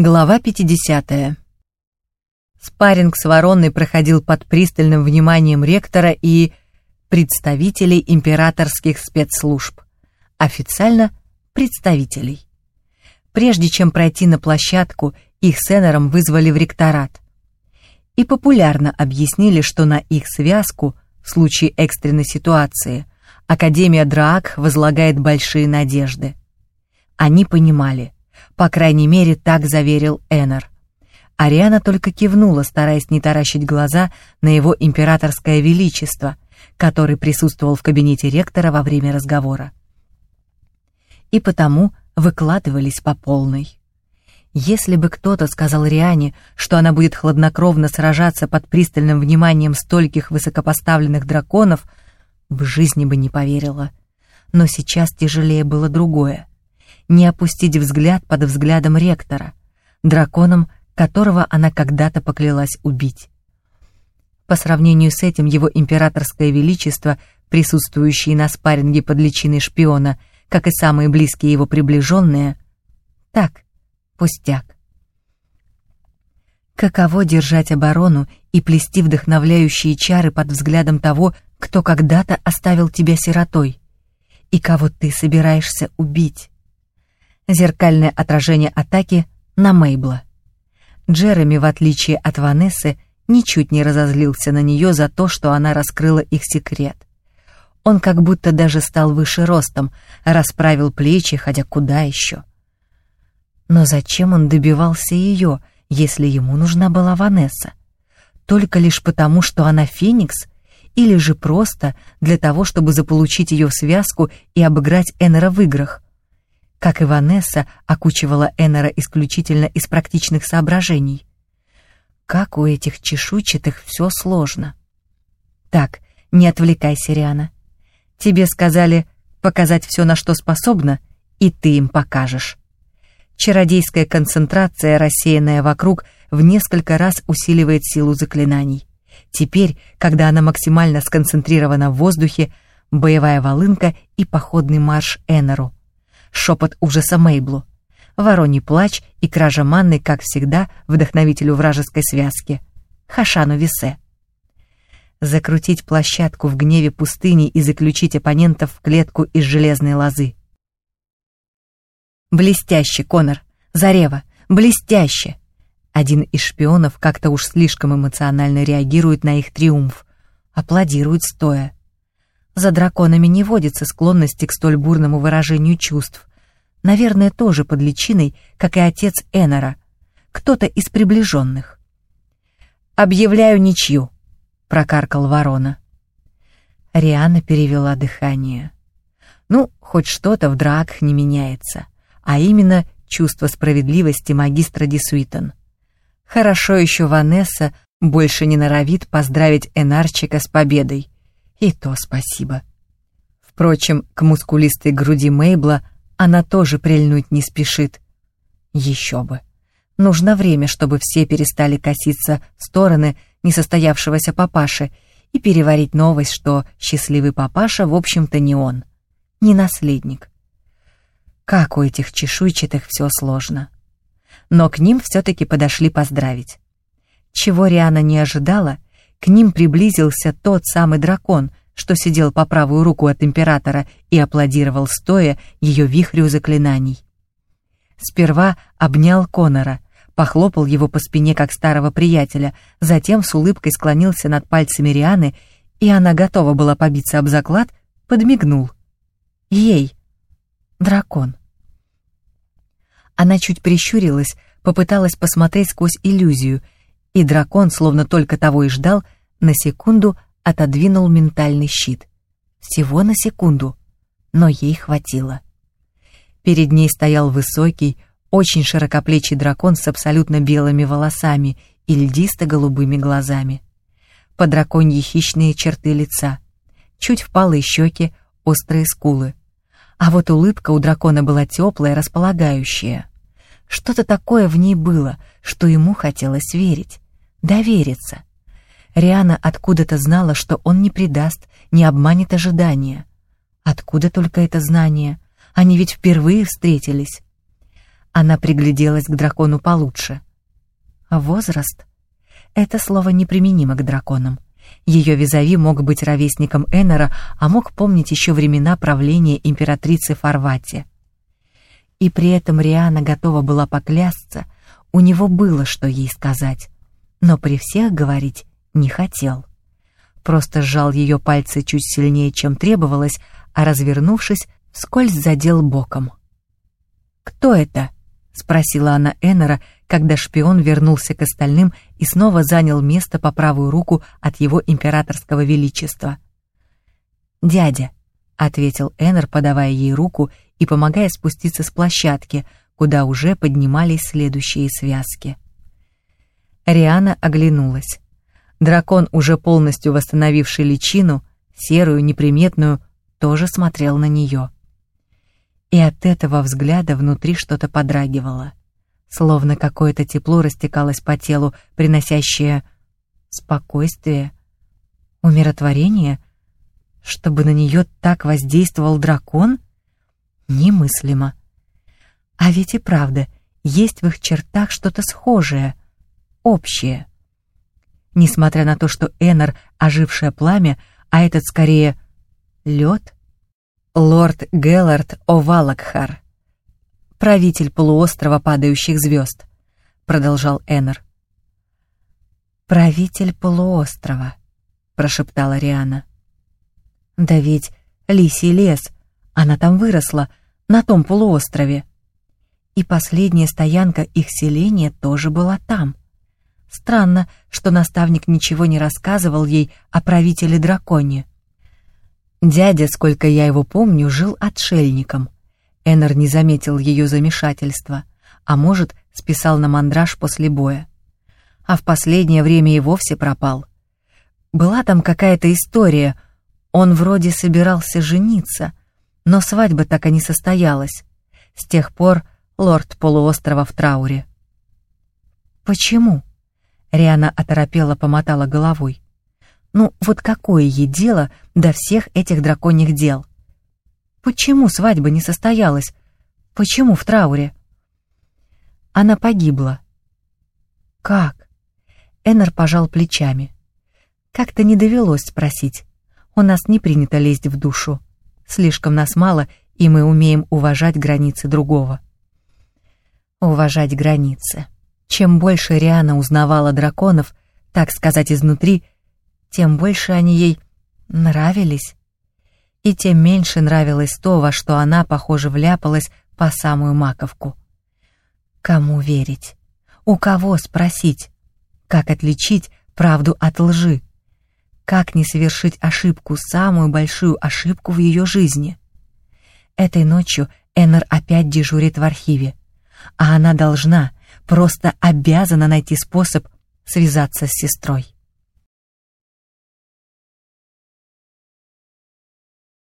Глава 50. Спарринг с Вороной проходил под пристальным вниманием ректора и представителей императорских спецслужб. Официально представителей. Прежде чем пройти на площадку, их с вызвали в ректорат. И популярно объяснили, что на их связку, в случае экстренной ситуации, Академия Драак возлагает большие надежды. Они понимали – по крайней мере, так заверил Эннер. Ариана только кивнула, стараясь не таращить глаза на его императорское величество, который присутствовал в кабинете ректора во время разговора. И потому выкладывались по полной. Если бы кто-то сказал Риане, что она будет хладнокровно сражаться под пристальным вниманием стольких высокопоставленных драконов, в жизни бы не поверила. Но сейчас тяжелее было другое не опустить взгляд под взглядом ректора, драконом, которого она когда-то поклялась убить. По сравнению с этим его императорское величество, присутствующие на спарринге под личиной шпиона, как и самые близкие его приближенные, так, пустяк. Каково держать оборону и плести вдохновляющие чары под взглядом того, кто когда-то оставил тебя сиротой, и кого ты собираешься убить? Зеркальное отражение атаки на Мейбла. Джереми, в отличие от Ванессы, ничуть не разозлился на нее за то, что она раскрыла их секрет. Он как будто даже стал выше ростом, расправил плечи, хотя куда еще. Но зачем он добивался ее, если ему нужна была Ванесса? Только лишь потому, что она Феникс, или же просто для того, чтобы заполучить ее в связку и обыграть Эннера в играх? Как и Ванесса, окучивала Эннера исключительно из практичных соображений. Как у этих чешуйчатых все сложно. Так, не отвлекайся, Риана. Тебе сказали показать все, на что способна, и ты им покажешь. Чародейская концентрация, рассеянная вокруг, в несколько раз усиливает силу заклинаний. Теперь, когда она максимально сконцентрирована в воздухе, боевая волынка и походный марш Эннеру — шепот ужаса Мейблу. Вороний плач и кража манны, как всегда, вдохновителю вражеской связки. Хашану Висе. Закрутить площадку в гневе пустыни и заключить оппонентов в клетку из железной лозы. «Блестяще, Конор! Зарева! Блестяще!» Один из шпионов как-то уж слишком эмоционально реагирует на их триумф. Аплодирует стоя. За драконами не водится склонности к столь бурному выражению чувств. Наверное, тоже под личиной, как и отец Эннера. Кто-то из приближенных. «Объявляю ничью», — прокаркал ворона. Риана перевела дыхание. Ну, хоть что-то в драках не меняется, а именно чувство справедливости магистра Дисуитон. Хорошо еще Ванесса больше не норовит поздравить Энарчика с победой — и то спасибо. Впрочем, к мускулистой груди Мейбла она тоже прильнуть не спешит. Еще бы. Нужно время, чтобы все перестали коситься в стороны несостоявшегося папаши и переварить новость, что счастливый папаша, в общем-то, не он, не наследник. Как у этих чешуйчатых все сложно. Но к ним все-таки подошли поздравить. Чего Риана не ожидала — к ним приблизился тот самый дракон, что сидел по правую руку от императора и аплодировал стоя ее вихрю заклинаний. Сперва обнял Конора, похлопал его по спине как старого приятеля, затем с улыбкой склонился над пальцами Рианы, и она готова была побиться об заклад, подмигнул. Ей. Дракон. Она чуть прищурилась, попыталась посмотреть сквозь иллюзию — и дракон, словно только того и ждал, на секунду отодвинул ментальный щит. Всего на секунду, но ей хватило. Перед ней стоял высокий, очень широкоплечий дракон с абсолютно белыми волосами и льдисто-голубыми глазами. По драконьи хищные черты лица, чуть впалые щеки, острые скулы. А вот улыбка у дракона была теплая, располагающая. Что-то такое в ней было, что ему хотелось верить, довериться. Риана откуда-то знала, что он не предаст, не обманет ожидания. Откуда только это знание? Они ведь впервые встретились. Она пригляделась к дракону получше. Возраст? Это слово неприменимо к драконам. Ее визави мог быть ровесником Эннера, а мог помнить еще времена правления императрицы Фарвати. И при этом Риана готова была поклясться, у него было что ей сказать, но при всех говорить не хотел. Просто сжал ее пальцы чуть сильнее, чем требовалось, а развернувшись, вскользь задел боком. «Кто это?» — спросила она Эннера, когда шпион вернулся к остальным и снова занял место по правую руку от его императорского величества. «Дядя», — ответил Эннер, подавая ей руку и помогая спуститься с площадки, куда уже поднимались следующие связки. Риана оглянулась. Дракон, уже полностью восстановивший личину, серую, неприметную, тоже смотрел на нее. И от этого взгляда внутри что-то подрагивало, словно какое-то тепло растекалось по телу, приносящее спокойствие, умиротворение, чтобы на нее так воздействовал дракон? Немыслимо. А ведь и правда, есть в их чертах что-то схожее, общее. Несмотря на то, что Эннер — ожившее пламя, а этот скорее лед, лорд Геллард Овалакхар, правитель полуострова падающих звезд, продолжал Эннер. «Правитель полуострова», — прошептала Риана. «Да ведь Лисий лес, она там выросла, на том полуострове и последняя стоянка их селения тоже была там. Странно, что наставник ничего не рассказывал ей о правителе драконе. Дядя, сколько я его помню, жил отшельником. Эннер не заметил ее замешательства, а может, списал на мандраж после боя. А в последнее время и вовсе пропал. Была там какая-то история. Он вроде собирался жениться, но свадьба так и не состоялась. С тех пор лорд полуострова в трауре. «Почему?» — Риана оторопела помотала головой. «Ну, вот какое ей дело до всех этих драконьих дел? Почему свадьба не состоялась? Почему в трауре?» «Она погибла». «Как?» Эннер пожал плечами. «Как-то не довелось спросить. У нас не принято лезть в душу. Слишком нас мало, и мы умеем уважать границы другого» уважать границы. Чем больше Риана узнавала драконов, так сказать, изнутри, тем больше они ей нравились. И тем меньше нравилось то, во что она, похоже, вляпалась по самую маковку. Кому верить? У кого спросить? Как отличить правду от лжи? Как не совершить ошибку, самую большую ошибку в ее жизни? Этой ночью Эннер опять дежурит в архиве а она должна, просто обязана найти способ связаться с сестрой.